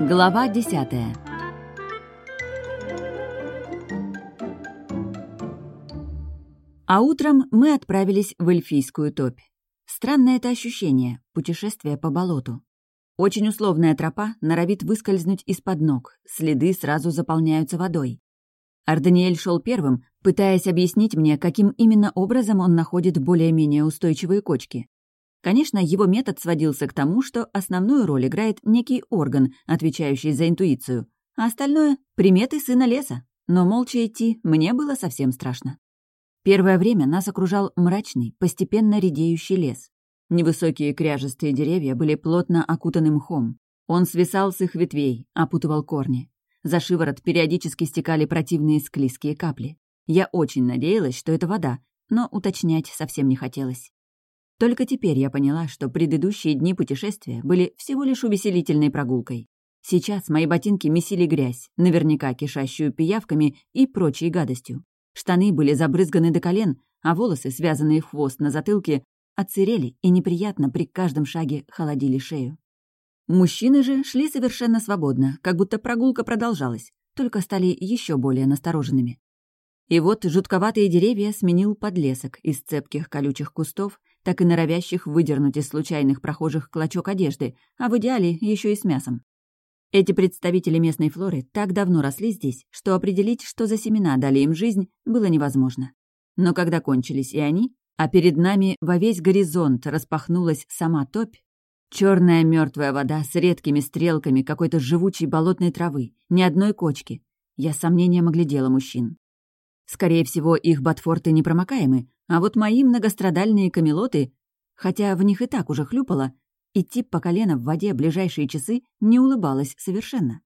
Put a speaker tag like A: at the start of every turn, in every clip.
A: Глава десятая А утром мы отправились в эльфийскую топь. Странное это ощущение — путешествие по болоту. Очень условная тропа норовит выскользнуть из-под ног, следы сразу заполняются водой. Арданиэль шел первым, пытаясь объяснить мне, каким именно образом он находит более-менее устойчивые кочки. Конечно, его метод сводился к тому, что основную роль играет некий орган, отвечающий за интуицию, а остальное — приметы сына леса. Но молча идти мне было совсем страшно. Первое время нас окружал мрачный, постепенно редеющий лес. Невысокие кряжестые деревья были плотно окутаны мхом. Он свисал с их ветвей, опутывал корни. За шиворот периодически стекали противные склизкие капли. Я очень надеялась, что это вода, но уточнять совсем не хотелось. Только теперь я поняла, что предыдущие дни путешествия были всего лишь увеселительной прогулкой. Сейчас мои ботинки месили грязь, наверняка кишащую пиявками и прочей гадостью. Штаны были забрызганы до колен, а волосы, связанные в хвост на затылке, отсырели и неприятно при каждом шаге холодили шею. Мужчины же шли совершенно свободно, как будто прогулка продолжалась, только стали еще более настороженными. И вот жутковатые деревья сменил подлесок из цепких колючих кустов, так и норовящих выдернуть из случайных прохожих клочок одежды, а в идеале еще и с мясом. Эти представители местной флоры так давно росли здесь, что определить, что за семена дали им жизнь, было невозможно. Но когда кончились и они, а перед нами во весь горизонт распахнулась сама топь, черная мертвая вода с редкими стрелками какой-то живучей болотной травы, ни одной кочки. Я с сомнением оглядела мужчин. Скорее всего, их ботфорты непромокаемы, а вот мои многострадальные камелоты, хотя в них и так уже хлюпало, идти по колено в воде ближайшие часы не улыбалась совершенно.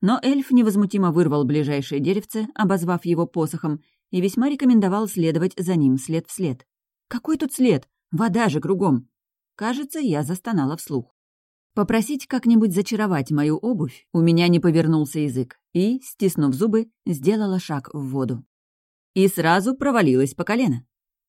A: Но эльф невозмутимо вырвал ближайшее деревце, обозвав его посохом, и весьма рекомендовал следовать за ним след в след. «Какой тут след? Вода же кругом!» Кажется, я застонала вслух. Попросить как-нибудь зачаровать мою обувь у меня не повернулся язык, и, стиснув зубы, сделала шаг в воду. И сразу провалилась по колено.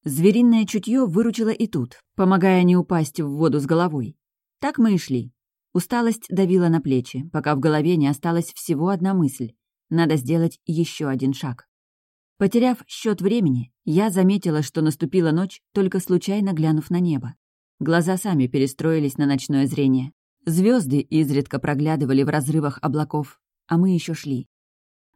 A: Звериное чутье выручило и тут, помогая не упасть в воду с головой. Так мы и шли. Усталость давила на плечи, пока в голове не осталась всего одна мысль. Надо сделать еще один шаг. Потеряв счет времени, я заметила, что наступила ночь, только случайно глянув на небо. Глаза сами перестроились на ночное зрение. Звезды изредка проглядывали в разрывах облаков, а мы еще шли.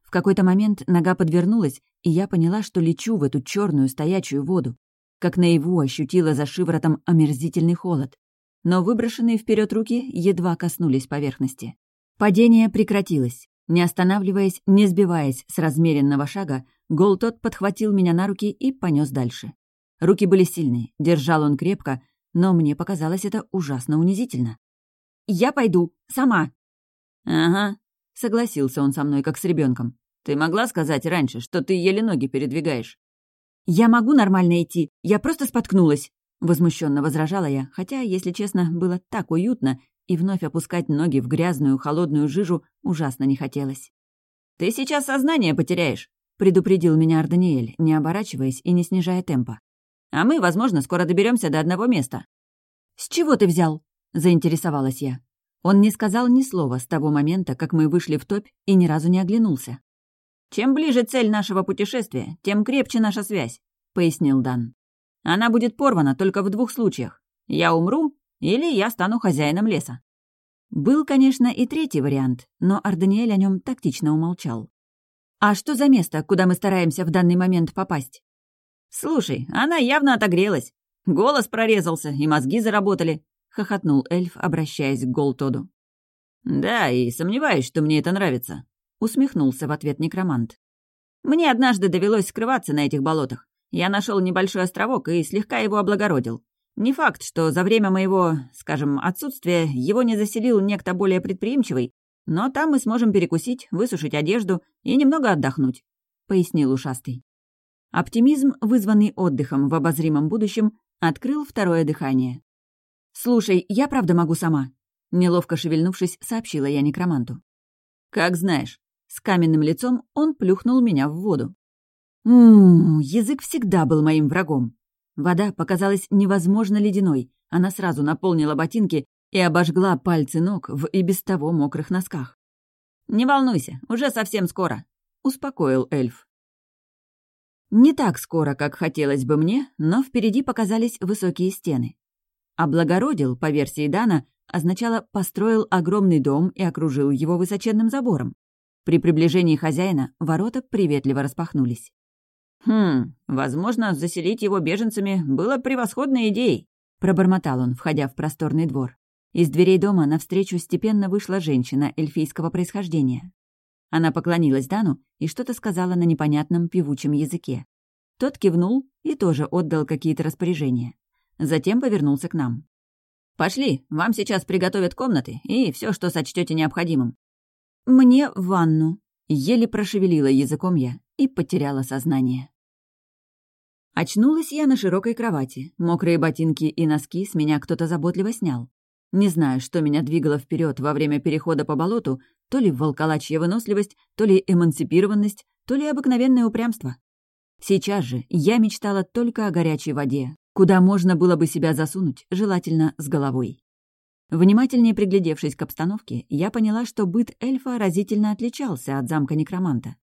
A: В какой-то момент нога подвернулась, и я поняла, что лечу в эту черную стоячую воду. Как наяву ощутила за шиворотом омерзительный холод. Но выброшенные вперед руки едва коснулись поверхности. Падение прекратилось. Не останавливаясь, не сбиваясь с размеренного шага, Голтот подхватил меня на руки и понес дальше. Руки были сильные, держал он крепко, но мне показалось это ужасно унизительно. «Я пойду, сама!» «Ага», — согласился он со мной, как с ребенком. Ты могла сказать раньше, что ты еле ноги передвигаешь?» «Я могу нормально идти, я просто споткнулась», — возмущенно возражала я, хотя, если честно, было так уютно, и вновь опускать ноги в грязную холодную жижу ужасно не хотелось. «Ты сейчас сознание потеряешь», — предупредил меня Арданиэль, не оборачиваясь и не снижая темпа. «А мы, возможно, скоро доберемся до одного места». «С чего ты взял?» — заинтересовалась я. Он не сказал ни слова с того момента, как мы вышли в топь, и ни разу не оглянулся. «Чем ближе цель нашего путешествия, тем крепче наша связь», — пояснил Дан. «Она будет порвана только в двух случаях. Я умру или я стану хозяином леса». Был, конечно, и третий вариант, но Арданиэль о нем тактично умолчал. «А что за место, куда мы стараемся в данный момент попасть?» «Слушай, она явно отогрелась. Голос прорезался, и мозги заработали», — хохотнул эльф, обращаясь к Голтоду. «Да, и сомневаюсь, что мне это нравится усмехнулся в ответ некромант. «Мне однажды довелось скрываться на этих болотах. Я нашел небольшой островок и слегка его облагородил. Не факт, что за время моего, скажем, отсутствия его не заселил некто более предприимчивый, но там мы сможем перекусить, высушить одежду и немного отдохнуть», — пояснил ушастый. Оптимизм, вызванный отдыхом в обозримом будущем, открыл второе дыхание. «Слушай, я правда могу сама», — неловко шевельнувшись, сообщила я некроманту. «Как знаешь», с каменным лицом он плюхнул меня в воду. Ммм, язык всегда был моим врагом. Вода показалась невозможно ледяной. Она сразу наполнила ботинки, и обожгла пальцы ног в и без того мокрых носках. «Не волнуйся, уже совсем скоро», — успокоил эльф. Не так скоро, как хотелось бы мне, но впереди показались высокие стены. Облагородил, по версии Дана, означало «построил огромный дом и окружил его высоченным забором». При приближении хозяина ворота приветливо распахнулись. «Хм, возможно, заселить его беженцами было превосходной идеей», — пробормотал он, входя в просторный двор. Из дверей дома навстречу степенно вышла женщина эльфийского происхождения. Она поклонилась Дану и что-то сказала на непонятном певучем языке. Тот кивнул и тоже отдал какие-то распоряжения. Затем повернулся к нам. «Пошли, вам сейчас приготовят комнаты и все, что сочтете необходимым». «Мне в ванну», — еле прошевелила языком я и потеряла сознание. Очнулась я на широкой кровати. Мокрые ботинки и носки с меня кто-то заботливо снял. Не знаю, что меня двигало вперед во время перехода по болоту, то ли волколачья выносливость, то ли эмансипированность, то ли обыкновенное упрямство. Сейчас же я мечтала только о горячей воде, куда можно было бы себя засунуть, желательно с головой. Внимательнее приглядевшись к обстановке, я поняла, что быт эльфа разительно отличался от замка некроманта.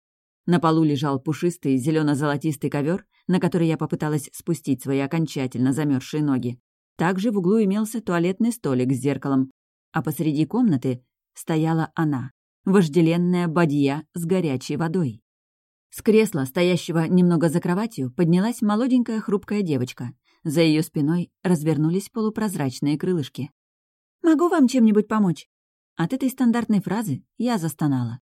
A: На полу лежал пушистый зелено золотистый ковер, на который я попыталась спустить свои окончательно замерзшие ноги. Также в углу имелся туалетный столик с зеркалом, а посреди комнаты стояла она, вожделенная бадья с горячей водой. С кресла, стоящего немного за кроватью, поднялась молоденькая хрупкая девочка. За ее спиной развернулись полупрозрачные крылышки. «Могу вам чем-нибудь помочь?» От этой стандартной фразы я застонала.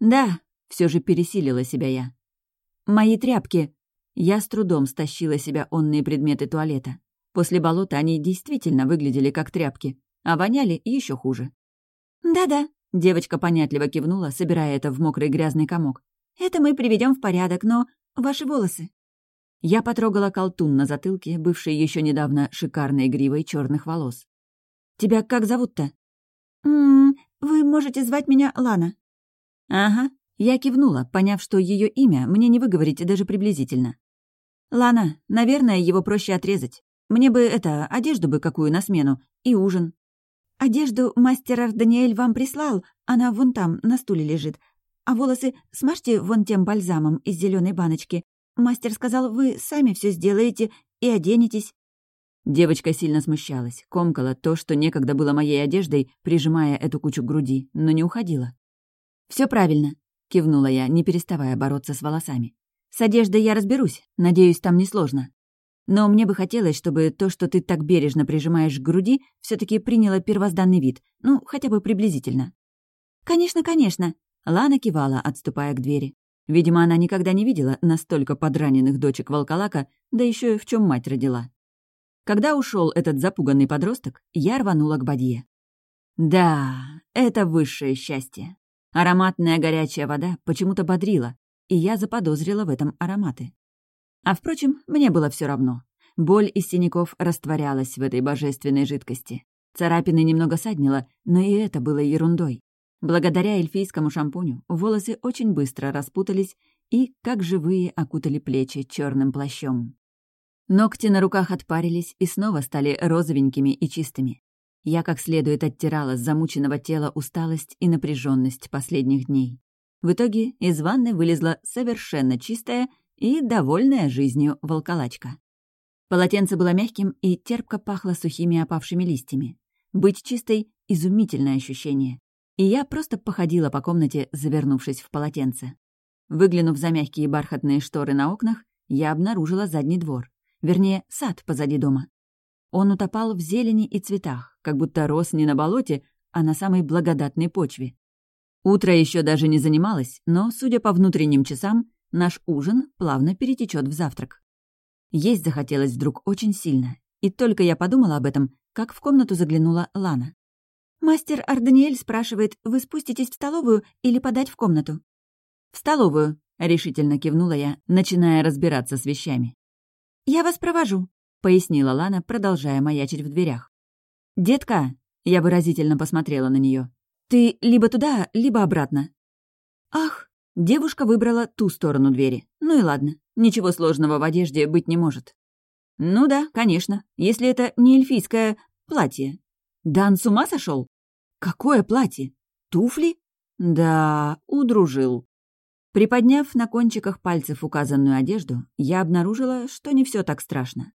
A: «Да», — все же пересилила себя я. «Мои тряпки». Я с трудом стащила себя онные предметы туалета. После болота они действительно выглядели как тряпки, а воняли еще хуже. «Да-да», — девочка понятливо кивнула, собирая это в мокрый грязный комок. «Это мы приведем в порядок, но ваши волосы». Я потрогала колтун на затылке, бывший еще недавно шикарной гривой черных волос. «Тебя как зовут-то?» «М -м, «Вы можете звать меня Лана». «Ага». Я кивнула, поняв, что ее имя мне не выговорить даже приблизительно. «Лана, наверное, его проще отрезать. Мне бы, это, одежду бы какую на смену и ужин». «Одежду мастер Даниэль вам прислал, она вон там, на стуле лежит. А волосы смажьте вон тем бальзамом из зеленой баночки. Мастер сказал, вы сами все сделаете и оденетесь». Девочка сильно смущалась, комкала то, что некогда было моей одеждой, прижимая эту кучу к груди, но не уходила. Все правильно», — кивнула я, не переставая бороться с волосами. «С одеждой я разберусь, надеюсь, там несложно». Но мне бы хотелось, чтобы то, что ты так бережно прижимаешь к груди, все таки приняло первозданный вид, ну, хотя бы приблизительно». «Конечно, конечно», — Лана кивала, отступая к двери. Видимо, она никогда не видела настолько подраненных дочек волколака, да еще и в чем мать родила. Когда ушел этот запуганный подросток, я рванула к бадье. Да, это высшее счастье. Ароматная горячая вода почему-то бодрила, и я заподозрила в этом ароматы. А впрочем, мне было все равно. Боль из синяков растворялась в этой божественной жидкости. Царапины немного саднило, но и это было ерундой. Благодаря эльфийскому шампуню волосы очень быстро распутались и, как живые, окутали плечи черным плащом. Ногти на руках отпарились и снова стали розовенькими и чистыми. Я как следует оттирала с замученного тела усталость и напряженность последних дней. В итоге из ванны вылезла совершенно чистая и довольная жизнью волколачка. Полотенце было мягким и терпко пахло сухими опавшими листьями. Быть чистой — изумительное ощущение. И я просто походила по комнате, завернувшись в полотенце. Выглянув за мягкие бархатные шторы на окнах, я обнаружила задний двор. Вернее, сад позади дома. Он утопал в зелени и цветах, как будто рос не на болоте, а на самой благодатной почве. Утро еще даже не занималось, но, судя по внутренним часам, Наш ужин плавно перетечет в завтрак. Есть захотелось вдруг очень сильно, и только я подумала об этом, как в комнату заглянула Лана. «Мастер Арданиэль спрашивает, вы спуститесь в столовую или подать в комнату?» «В столовую», — решительно кивнула я, начиная разбираться с вещами. «Я вас провожу», — пояснила Лана, продолжая маячить в дверях. «Детка», — я выразительно посмотрела на нее, — «ты либо туда, либо обратно». «Ах», Девушка выбрала ту сторону двери. Ну и ладно, ничего сложного в одежде быть не может. Ну да, конечно, если это не эльфийское платье. Дан с ума сошел? Какое платье? Туфли? Да, удружил. Приподняв на кончиках пальцев указанную одежду, я обнаружила, что не все так страшно.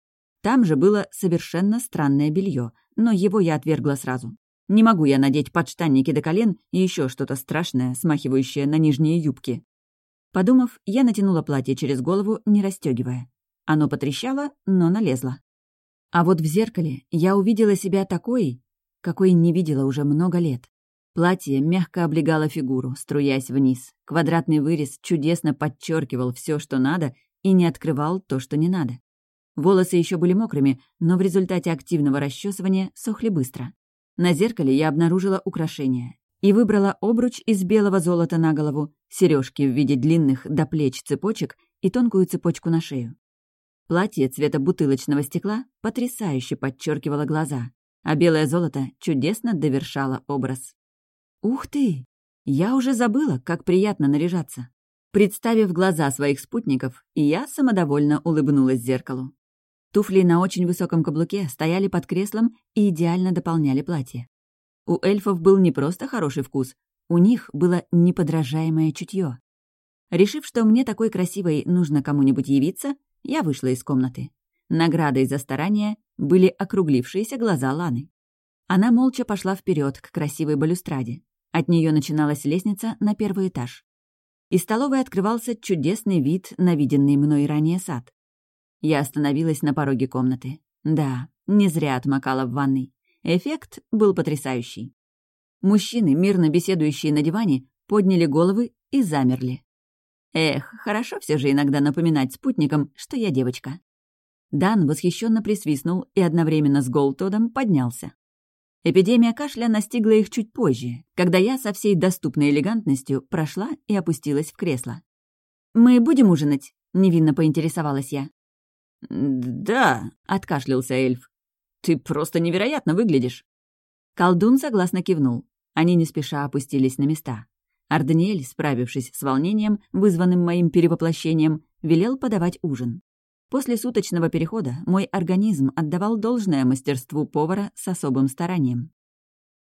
A: Там же было совершенно странное белье, но его я отвергла сразу. Не могу я надеть подштанники до колен и еще что-то страшное, смахивающее на нижние юбки. Подумав, я натянула платье через голову, не расстегивая. Оно потрещало, но налезло. А вот в зеркале я увидела себя такой, какой не видела уже много лет. Платье мягко облегало фигуру, струясь вниз. Квадратный вырез чудесно подчеркивал все, что надо, и не открывал то, что не надо. Волосы еще были мокрыми, но в результате активного расчесывания сохли быстро. На зеркале я обнаружила украшение и выбрала обруч из белого золота на голову, сережки в виде длинных до плеч цепочек и тонкую цепочку на шею. Платье цвета бутылочного стекла потрясающе подчеркивало глаза, а белое золото чудесно довершало образ. Ух ты! Я уже забыла, как приятно наряжаться. Представив глаза своих спутников, я самодовольно улыбнулась зеркалу. Туфли на очень высоком каблуке стояли под креслом и идеально дополняли платье. У эльфов был не просто хороший вкус, у них было неподражаемое чутье. Решив, что мне такой красивой нужно кому-нибудь явиться, я вышла из комнаты. Наградой за старание были округлившиеся глаза Ланы. Она молча пошла вперед к красивой балюстраде. От нее начиналась лестница на первый этаж. Из столовой открывался чудесный вид на виденный мной ранее сад. Я остановилась на пороге комнаты. Да, не зря отмокала в ванной. Эффект был потрясающий. Мужчины, мирно беседующие на диване, подняли головы и замерли. Эх, хорошо все же иногда напоминать спутникам, что я девочка. Дан восхищенно присвистнул и одновременно с Голтодом поднялся. Эпидемия кашля настигла их чуть позже, когда я со всей доступной элегантностью прошла и опустилась в кресло. «Мы будем ужинать?» — невинно поинтересовалась я.
B: «Да», — откашлялся эльф. «Ты просто невероятно выглядишь».
A: Колдун согласно кивнул. Они не спеша опустились на места. Ардниэль, справившись с волнением, вызванным моим перевоплощением, велел подавать ужин. После суточного перехода мой организм отдавал должное мастерству повара с особым старанием.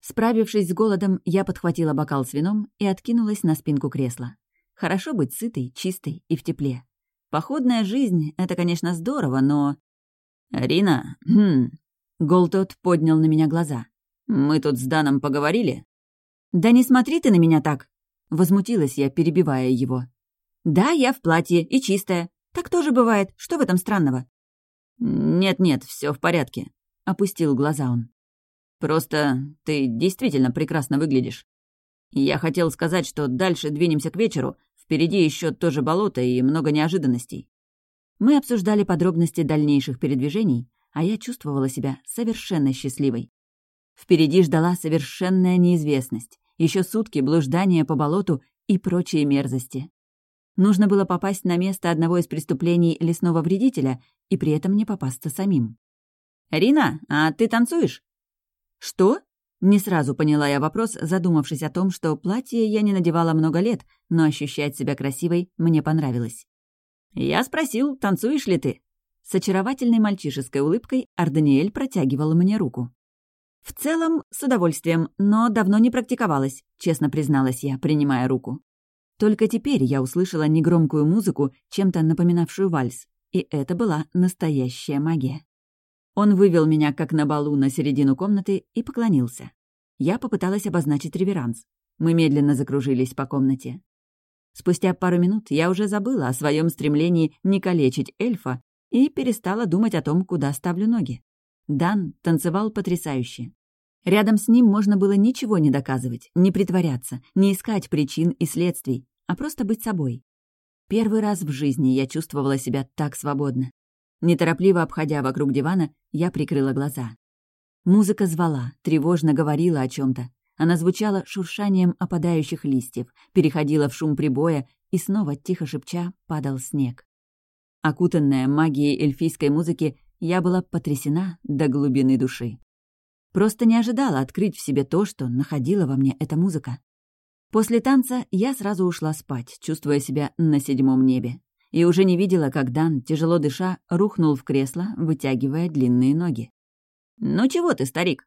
A: Справившись с голодом, я подхватила бокал с вином и откинулась на спинку кресла. Хорошо быть сытой, чистой и в тепле. Походная жизнь — это, конечно, здорово, но...
B: «Рина, хм...»
A: Голтот поднял на меня глаза.
B: «Мы тут с Даном поговорили?»
A: «Да не смотри ты на меня так!» Возмутилась я, перебивая его. «Да, я в платье и чистая. Так тоже бывает. Что в этом странного?»
B: «Нет-нет, все в порядке», — опустил глаза он. «Просто ты действительно прекрасно выглядишь. Я хотел сказать, что дальше двинемся к вечеру, Впереди еще тоже болото и много неожиданностей.
A: Мы обсуждали подробности дальнейших передвижений, а я чувствовала себя совершенно счастливой. Впереди ждала совершенная неизвестность, еще сутки блуждания по болоту и прочие мерзости. Нужно было попасть на место одного из преступлений лесного вредителя и при этом не попасться самим.
B: «Рина, а ты танцуешь?»
A: «Что?» Не сразу поняла я вопрос, задумавшись о том, что платье я не надевала много лет, но ощущать себя красивой мне понравилось.
B: «Я спросил, танцуешь ли ты?»
A: С очаровательной мальчишеской улыбкой Арданиэль протягивал мне руку. «В целом, с удовольствием, но давно не практиковалась», — честно призналась я, принимая руку. Только теперь я услышала негромкую музыку, чем-то напоминавшую вальс, и это была настоящая магия. Он вывел меня, как на балу, на середину комнаты и поклонился. Я попыталась обозначить реверанс. Мы медленно закружились по комнате. Спустя пару минут я уже забыла о своем стремлении не калечить эльфа и перестала думать о том, куда ставлю ноги. Дан танцевал потрясающе. Рядом с ним можно было ничего не доказывать, не притворяться, не искать причин и следствий, а просто быть собой. Первый раз в жизни я чувствовала себя так свободно. Неторопливо обходя вокруг дивана, я прикрыла глаза. Музыка звала, тревожно говорила о чем то Она звучала шуршанием опадающих листьев, переходила в шум прибоя, и снова, тихо шепча, падал снег. Окутанная магией эльфийской музыки, я была потрясена до глубины души. Просто не ожидала открыть в себе то, что находила во мне эта музыка. После танца я сразу ушла спать, чувствуя себя на седьмом небе и уже не видела, как Дан, тяжело дыша, рухнул в кресло, вытягивая длинные ноги.
B: «Ну чего ты, старик?»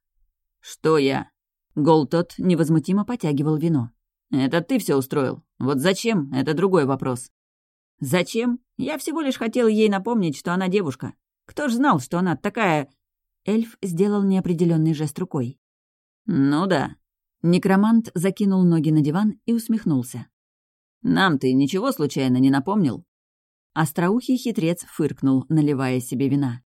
B: «Что я?» Гол тот невозмутимо потягивал вино. «Это ты все устроил. Вот зачем? Это другой вопрос». «Зачем? Я всего лишь хотел ей напомнить, что она девушка. Кто ж знал, что она такая...» Эльф сделал неопределенный жест рукой. «Ну да». Некромант закинул ноги на диван и усмехнулся. «Нам ты ничего случайно не напомнил?» Остроухий хитрец фыркнул, наливая себе вина.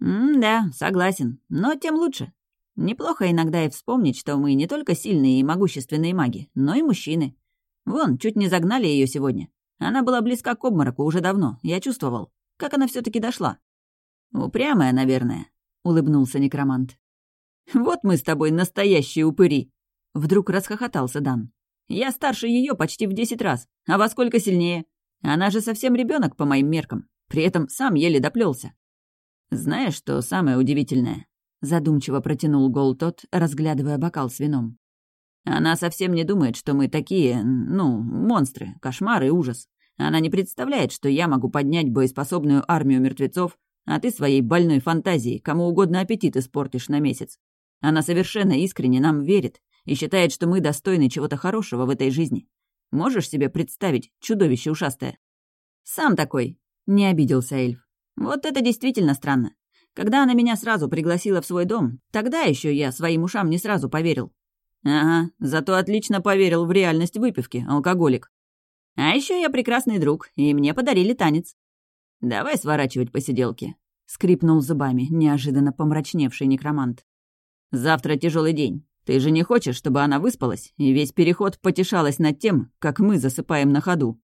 B: «М-да, согласен, но тем лучше. Неплохо иногда и вспомнить, что мы не только сильные и могущественные маги, но и мужчины. Вон, чуть не загнали ее сегодня. Она была близка к обмороку уже давно, я чувствовал. Как она все таки дошла? «Упрямая, наверное», — улыбнулся некромант. «Вот мы с тобой настоящие упыри!» Вдруг расхохотался Дан. «Я старше ее почти в десять раз, а во сколько сильнее? Она же совсем ребенок по моим меркам, при этом сам еле доплелся. Знаешь, что самое удивительное? Задумчиво протянул Гол тот, разглядывая бокал с вином. Она совсем не думает, что мы такие, ну, монстры, кошмары и ужас. Она не представляет, что я могу поднять боеспособную армию мертвецов, а ты своей больной фантазией кому угодно аппетит испортишь на месяц. Она совершенно искренне нам верит и считает, что мы достойны чего-то хорошего в этой жизни. Можешь себе представить чудовище ушастое? Сам такой, не обиделся эльф. Вот это действительно странно. Когда она меня сразу пригласила в свой дом, тогда еще я своим ушам не сразу поверил. Ага, зато отлично поверил в реальность выпивки, алкоголик. А еще я прекрасный друг, и мне подарили танец. Давай сворачивать посиделки. Скрипнул зубами неожиданно помрачневший некромант. Завтра тяжелый день. Ты же не хочешь, чтобы она выспалась и весь переход потешалась над тем, как мы засыпаем на ходу?»